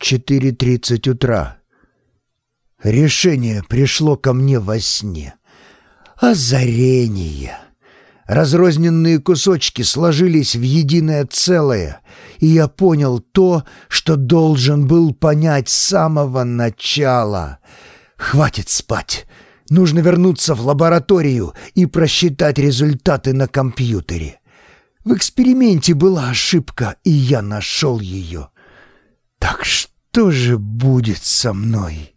4.30 утра. Решение пришло ко мне во сне. Озарение. Разрозненные кусочки сложились в единое целое, и я понял то, что должен был понять с самого начала. Хватит спать. Нужно вернуться в лабораторию и просчитать результаты на компьютере. В эксперименте была ошибка, и я нашел ее. Так что же будет со мной?»